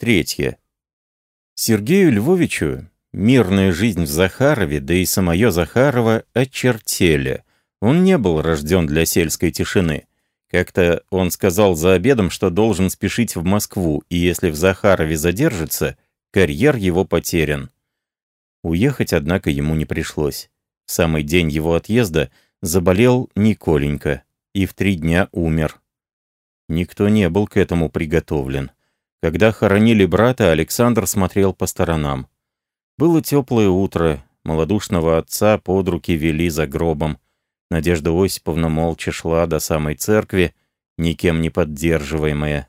Третье. Сергею Львовичу мирная жизнь в Захарове, да и самое Захарова очертели. Он не был рожден для сельской тишины. Как-то он сказал за обедом, что должен спешить в Москву, и если в Захарове задержится, карьер его потерян. Уехать, однако, ему не пришлось. В самый день его отъезда заболел Николенька и в три дня умер. Никто не был к этому приготовлен. Когда хоронили брата, Александр смотрел по сторонам. Было теплое утро, малодушного отца под руки вели за гробом. Надежда Осиповна молча шла до самой церкви, никем не поддерживаемая.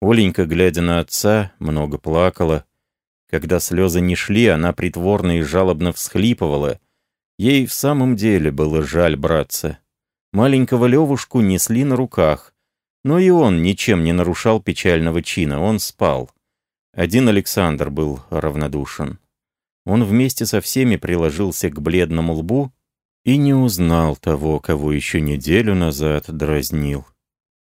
Оленька, глядя на отца, много плакала. Когда слезы не шли, она притворно и жалобно всхлипывала. Ей в самом деле было жаль братца. Маленького Левушку несли на руках. Но и он ничем не нарушал печального чина, он спал. Один Александр был равнодушен. Он вместе со всеми приложился к бледному лбу и не узнал того, кого еще неделю назад дразнил.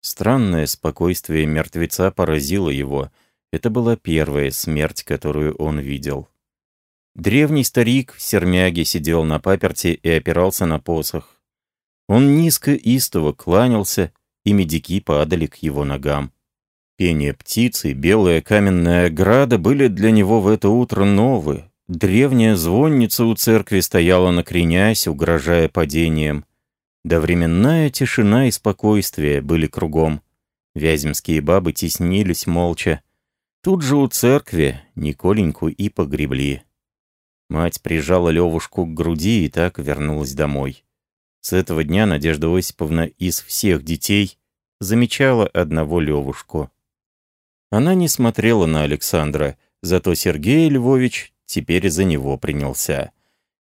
Странное спокойствие мертвеца поразило его. Это была первая смерть, которую он видел. Древний старик в сермяге сидел на паперти и опирался на посох. Он низко истово кланялся, и медики падали к его ногам. Пение птицы, белая каменная града были для него в это утро новы. Древняя звонница у церкви стояла накренясь, угрожая падением. Да временная тишина и спокойствие были кругом. Вяземские бабы теснились молча. Тут же у церкви Николеньку и погребли. Мать прижала Левушку к груди и так вернулась домой. С этого дня Надежда Осиповна из всех детей замечала одного Левушку. Она не смотрела на Александра, зато Сергей Львович теперь за него принялся.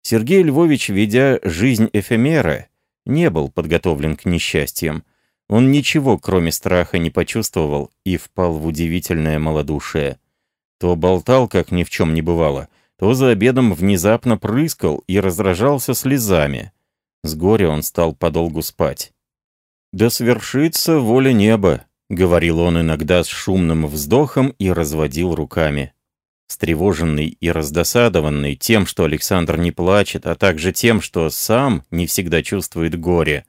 Сергей Львович, ведя жизнь эфемера, не был подготовлен к несчастьям. Он ничего, кроме страха, не почувствовал и впал в удивительное малодушие. То болтал, как ни в чем не бывало, то за обедом внезапно прыскал и раздражался слезами. С горя он стал подолгу спать. «Да свершится воля неба», — говорил он иногда с шумным вздохом и разводил руками. Встревоженный и раздосадованный тем, что Александр не плачет, а также тем, что сам не всегда чувствует горе,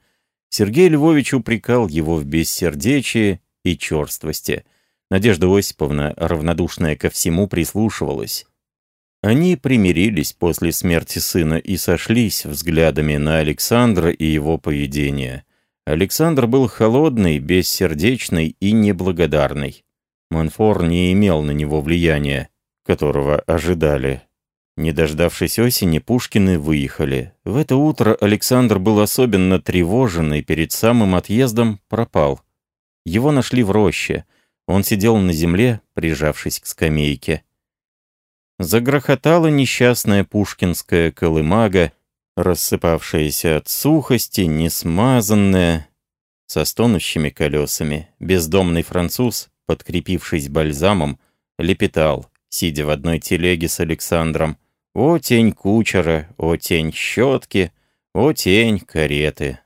Сергей Львович упрекал его в бессердечии и черствости. Надежда Осиповна, равнодушная ко всему, прислушивалась. Они примирились после смерти сына и сошлись взглядами на Александра и его поведение. Александр был холодный, бессердечный и неблагодарный. Монфор не имел на него влияния, которого ожидали. Не дождавшись осени, Пушкины выехали. В это утро Александр был особенно тревожен и перед самым отъездом пропал. Его нашли в роще. Он сидел на земле, прижавшись к скамейке. Загрохотала несчастная пушкинская колымага, рассыпавшаяся от сухости, несмазанная, со стонущими колесами. Бездомный француз, подкрепившись бальзамом, лепетал, сидя в одной телеге с Александром. «О, тень кучера, о, тень щетки, о, тень кареты».